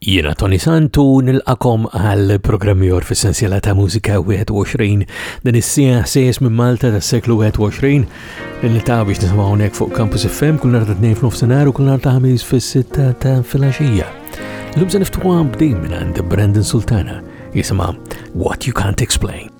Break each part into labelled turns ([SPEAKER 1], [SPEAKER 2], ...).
[SPEAKER 1] Jiena Toni Sant u nilqakom għal programmi or fis-sensiela ta' mużika 21 din is-sija sejjes minn Malta tas-seklu 21 li niltaqa' biex nisimgħu hawnhekk fuq Campus FM kull nhar ta' tnejn f'nofsinhar u kull nhar ta' ħamis fis-sitta ta' filgħaxija. Illum se niftuha b'din minn għand Brandon Sultana jisimha What You Can't Explain.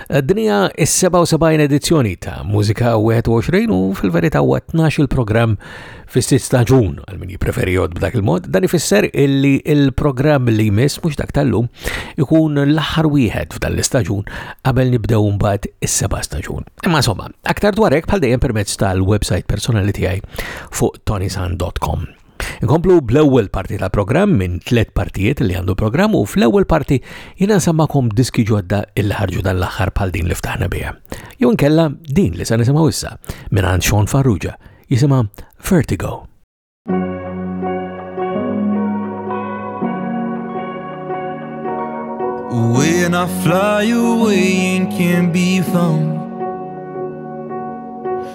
[SPEAKER 1] Dinja is-77 edizzjoni ta' Mużika 21 u fil-verità huwa 12 il-programm fis-sitt staġun għal min jippreferi jod b'dak il-mod. Dan ifisser illi il-programm li jmiss mhux dak tal-lum ikun l-aħħar wieħed f'dan l-istaġun qabel nibdew mbagħad is-seba' staġun. Imma insomma, aktar dwar hekk bħal dejjem permezz tal-website personali tiegħi fuq tonisan.com. Inkomplu bl-ewwel parti tal-programm minn tliet partijiet li għandu programm u fl-ewwel parti jiena nsemmakom diski ġodda il ħarġu dan l-aħħar bħal din li ftaħna biha. Jew inkella din li se nisimgħu issa minn għand Sean Farrugia jisimha Vertigo.
[SPEAKER 2] When I fly away and can't be found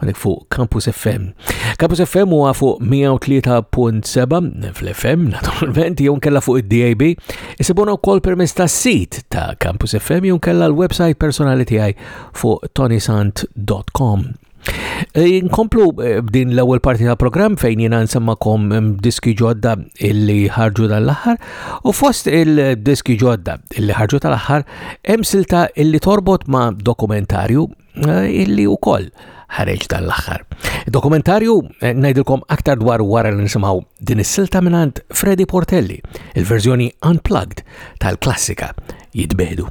[SPEAKER 3] għanek fuq Campus FM. Campus FM huwa fuq 103.7 fl-FM, naturalment, jew kella fuq id-DAB, isibuna wkoll permezz tas-sit ta' Campus FM jew kella l-website personali tiegħi fuq tonisant.com. E, inkomplu e, b'din l-ewwel parti ta' programm fejn jiena nsemmakom e, diski ġodda illi ħarġu dan l-aħħar u fost il-diski ġodda illi ħarġu tal-aħħar hemm silta illi torbot ma' dokumentarju Eh, illi u koll ħareġ dan l-axħar. Dokumentarju eh, najdilkom aktar dwar wara li nisimaw din is-silta minant Freddy Portelli, il-verżjoni unplugged tal-klassika
[SPEAKER 4] jitbehdu.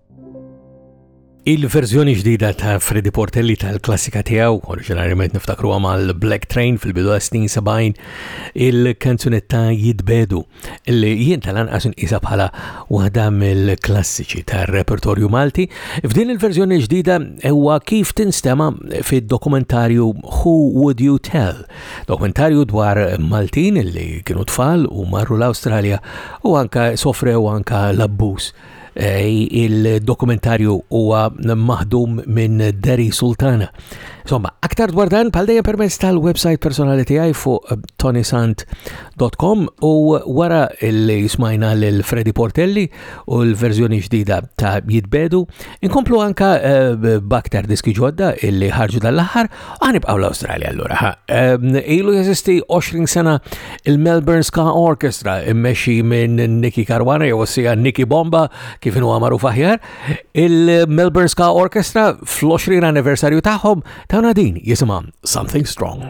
[SPEAKER 3] Il-verżjoni ġdida ta' Freddy Portelli tal-klassika tiegħu, oriġinarjament niftakru għamal Black Train fil-bidu għasnin 70, il-kanzunetta Jitbedu, li jien tal-anqas nqisa bħala waħda mill-klassiċi tar-repertorju Malti, f'din il-verżjoni ġdida huwa kif tinstema fid-dokumentarju Who Would You Tell, dokumentarju dwar Maltin li kienu tfal u marru l-Awstralja u anka sofrew anka l-abbuż Il-dokumentarju huwa maħdum minn Derry Sultana. Insomma, aktar dwar dan bħal dejjem permezz tal-website personali tiegħi fuq eh, tonisant.com u wara li jismajna lil Freddy Portelli u l-verżjoni ġdida ta' Jitbedu, inkomplu anka eh, baktar diski ġodda illi ħarġu dal-aħħar Għanibqaw ah, l-Australia allura. Ehm, ilu jeżisti 20 sena il-Melbourne Ska Orchestra immexxi minn Nicky Caruana jew sija Nicky Bomba kif inhu magħruf aħjar. Il-Melbourne Ska Orchestra fl-20 anniversarju tagħhom tawna din jisimha Something Strong.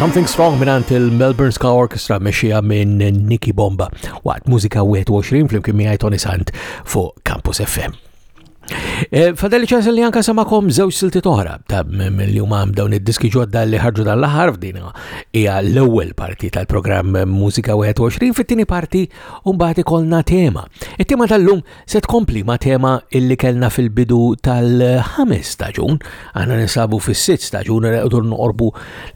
[SPEAKER 5] Something Strong minant il-Melbourne Ska Orchestra meċxija minn Nicky Bomba waqt mużika 21 fl-imkien miħaj Tony Sant fuq Campus FM. E, Fadeli ċans li anka samakom zewġ silti toħra ta' mill-jumam dawn id-diski ġodda li ħarġu dan l-ħar f'dina hija l-ewwel parti tal-programm Musika 21 fit-tieni parti u mbagħad ikollna tema. It-tema tal-lum se tkompli ma' tema illi kellna fil-bidu tal-ħames staġun, għana nisabu fis-sitt staġun għedur noqorbu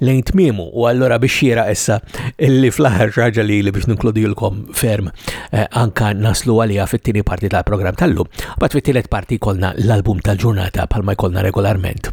[SPEAKER 5] lejn tmimu u allura biex xira issa illi fl-aħħar ġaġa li li biex ninkludilkom ferm eh, anka naslu għalija fit-tieni parti tal-programm tal-lum. Bat fit-tielet parti kolna l-album tal-ġurnata palma jkollna regolarment.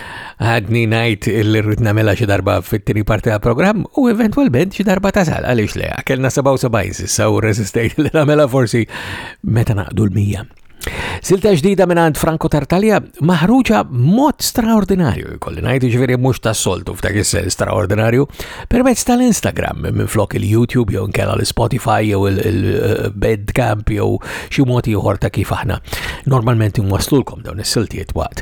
[SPEAKER 5] Għadni najt li rrid nagħmilha xi darba fit-tieni parti tal-programm u eventwalment xi darba tasal għaliex le kellna 77 s'issa u resistejt li nagħmilha forsi meta naqdu l-mija. Silta ġdida minn għand Franco Tartaglia maħruġa mod straordinarju, kolli najt ġveri mux ta' soltu f'dak is-sens straordinarju, permezz tal-Instagram minn flok il-YouTube jew nkella l-Spotify jew il-Bedcamp jew xi mod ieħor ta' kif aħna normalment imwaslulkom dawn is-siltiet waqt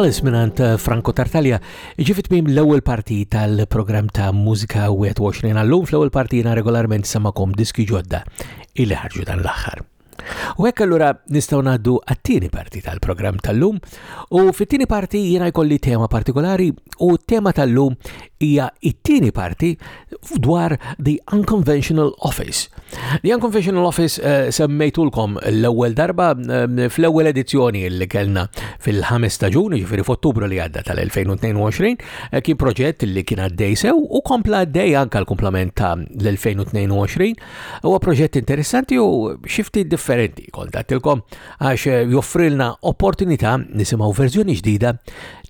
[SPEAKER 5] Alice
[SPEAKER 6] minant eh, Franco Tartaglia ġifit mim l-ewwel parti tal-programm ta' Mużika 21 għallum fl-ewwel partina regolarment samakom diski ġodda il ħarġu dan l-aħħar. U hekk allura nistgħu ngħaddu għat-tieni parti tal-programm tal-lum u fit-tieni parti jiena jkolli tema partikolari u tema tal-lum hija it-tieni parti dwar The Unconventional Office. The Unconventional Office uh, semmejtulkom l-ewwel darba uh, fl-ewwel edizzjoni li kellna fil-5 ta' ġuni, ġifieri f'Ottubru li għadda tal-2022, uh, kien proġett li kien għaddej sew u kompla għaddej anke l-komplement ta' l-2022. Huwa proġett interessanti u xifti differenti kontattilkom għax eh, joffrilna opportunità nisimgħu verżjoni ġdida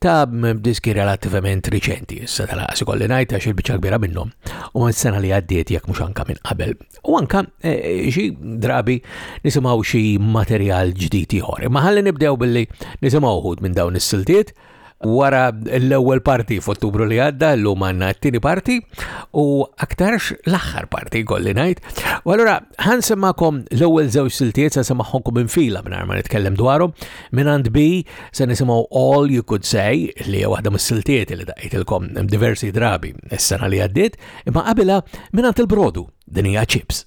[SPEAKER 6] ta' diski relattivament riċenti, issa tal-qas ikolli ngħid għax il-biċċa kbira minnhom u s-sena li għaddiet jekk mhux anka minn qabel. U anka eh, xi drabi nisimgħu xi materjal ġdid ieħor. Ma ħalli nibdew billi nisimgħu wħud minn dawn is-siltiet Wara l-ewwel parti f'Ottubru li għadda, llum għandna t-tieni parti u aktarx l-aħħar parti kolli ngħid. U allura ħan semmakom l-ewwel żewġ siltiet se semmaħħonkom infila mingħajr ma nitkellem dwarhom. Minn għand bi se nisimgħu All You Could Say li waħda mis-siltiet li daqqitilkom diversi drabi s-sena li għaddiet, imma qabilha minn għand il-brodu din hija chips.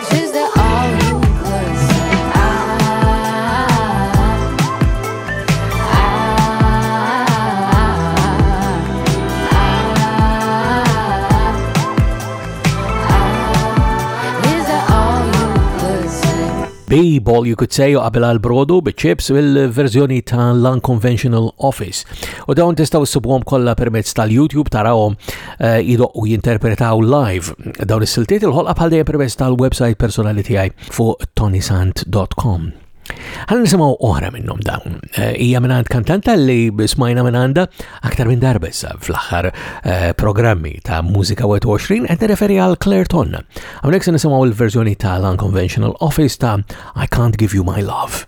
[SPEAKER 7] Ball you
[SPEAKER 3] could say
[SPEAKER 8] u qabel għal-brodu bit-chips il-verżjoni tal-Unconventional Office. U dawn testaw s-subwom kolla permezz tal-YouTube tarawhom Eh, jidoqqu jinterpretaw live dawn is-siltiet il-ħolqa bħal dejjem permezz tal-website personali tiegħi fuq tonisant.com. Għal nisimaw oħra minnhom dawn. Eh, hija minn kantanta li smajna minn għandha aktar minn darba issa fl-aħħar eh, programmi ta' Mużika 21 qed nirreferi għal Claire Tonna. Hawnhekk se nisimgħu l-verżjoni ta' l-Unconventional Office ta' I Can't Give You My Love.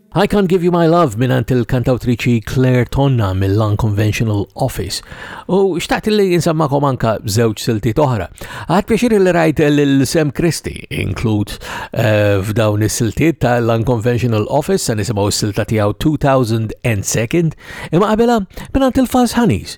[SPEAKER 9] I Can't Give You My Love
[SPEAKER 3] minant il-kantawtriċi Claire Tonna mill-Unconventional Office. U xtaqt li jinsammakom anka zewċ silti toħra. Għad pjaċir li rajt l-Sam Christi inklud eh, f'dawn is-siltiet tal-Unconventional Office se nisimgħu s-silta
[SPEAKER 10] tiegħu 2000 and
[SPEAKER 11] Second imma qabela minant il-Fals Ħanis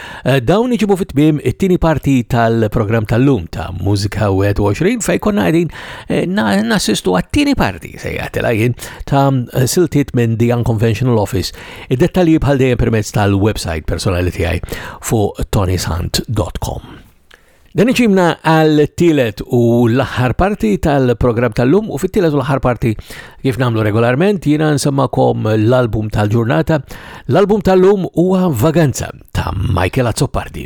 [SPEAKER 11] Eh, dawn iġibu fit-tmim it-tieni parti tal-programm tal-lum ta' Mużika 21 fej konna għedin eh, nassistu għat-tieni parti se jgħatela jien ta' eh, siltiet minn The Unconventional Office. Id-dettalji bħal dejjem permezz tal-website personali tiegħi fuq tonysant.com. Dan iġimna għal tielet u l-aħħar parti tal-programm tal-lum u fit-tielet u l-aħħar parti kif namlu regolarment jiena nsemmakom l-album tal-ġurnata. L-album tal-lum huwa Vaganza ta' Michael Azzopardi.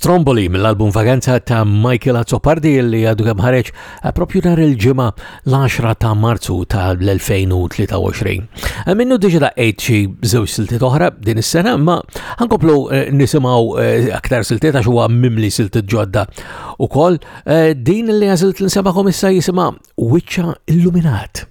[SPEAKER 12] Stromboli
[SPEAKER 13] mill-album Vaganza ta' Michael Azzopardi li għadu kemm ħareġ Eh, propju nar il-ġimgħa l-10 ta' Marzu tal-2023. Eh, minnu diġa da' qejt xi żewġ siltiet oħra din is-sena, ma ħankoplu eh, nisimgħu aktar siltiet għax huwa mimli siltiet ġodda ukoll. Din li għażilt l-insemakom issa jisimha Wiċċa Illuminat.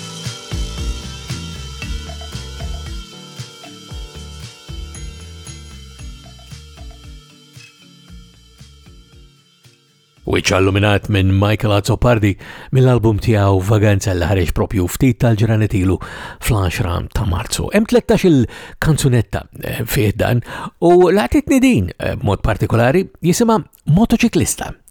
[SPEAKER 13] Wiċċ alluminat minn Michael Azzopardi mill-album tiegħu Vaganza li ħareġ propju ftit tal-ġranet ilu fl-10 ta' Marzu. Hemm 13 il-kanzunetta eh, fih dan u laqtitni din eh, b'mod partikolari jisimha Motoċiklista.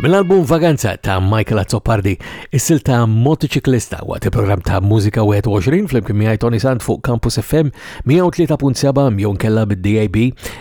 [SPEAKER 3] Mill-album Vaganza ta' Michael Azzopardi, is-sil ta' motoċiklista waqt il-programm ta' Mużika 21 fl-imkien miegħi Tony Sant fuq Campus FM 103.7 jew kella bid-DAB,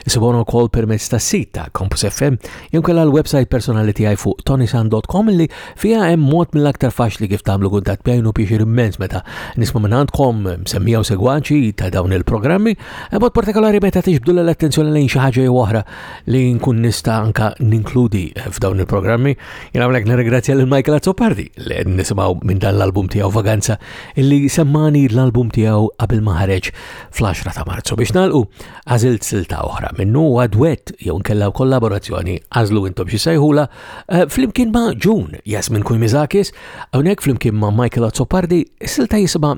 [SPEAKER 3] isibhom ukoll permezz tas-sit ta' Campus FM jew kella l-website personali tiegħi fuq tonysant.com li fiha hemm mod mill-aktar faċli kif tagħmlu kuntatt bejn u pixir immens meta nisma' minn għandkom msemmija u segwaċi ta' dawn il-programmi Mod partikolari meta tiġbdu l-attenzjoni lejn xi ħaġa jew oħra li nkun nista' anka ninkludi f'dawn il-programmi. Jien hawnhekk nirringrazzja lil Michael Azzopardi li qed nisimgħu minn dan l-album tiegħu Vaganza illi semmani l-album tiegħu qabel ma ħareġ fl-10 ta' Marzu. Biex nagħlqu għażilt silta oħra minnu huwa dwett jew nkella kollaborazzjoni għażlu intom xi sejħula eh, flimkien ma' June Jasmin Kujmizakis hawnhekk flimkien ma' Michael Azzopardi silta jisimha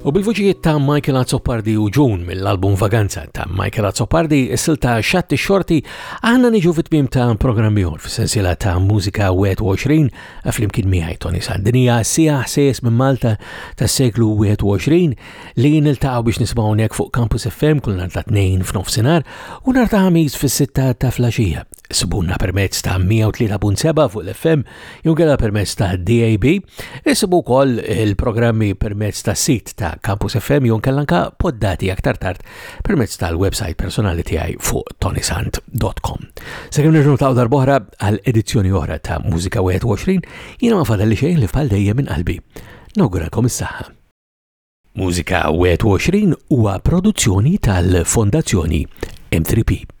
[SPEAKER 14] U
[SPEAKER 3] bil-vuġijiet ta' Michael Azzopardi u Ġun mill-album Vaganza ta' Michael Azzopardi, is-silta Xatti Xorti, aħna niġu fit-tmim ta' programmi jor f'sensila ta' mużika 21 fl-imkien miħaj Tony Sandinija, sija ħsejjes minn Malta ta' seklu 21 li niltaqgħu biex nismawnek fuq Campus FM kull nhar ta' tnejn f'nofsinhar u nhar ta' ħamis fis-sitta ta' flaxija. Sibunna permezz ta' 103.7 fuq l-FM, jew għela permezz ta' DAB, isibu kol il-programmi permezz ta' sit ta' Campus FM, jew kellanka poddati aktar tard permezz tal-website personali tiegħi fuq tonisant.com. Sekim nirġu ta' darbohra għal edizzjoni oħra ta' Musika 21, jiena ma fadalli xejn li f'pal dejjem minn qalbi. Nawgurakom is-saħħa. Musika 21 huwa produzzjoni tal-Fondazzjoni M3P.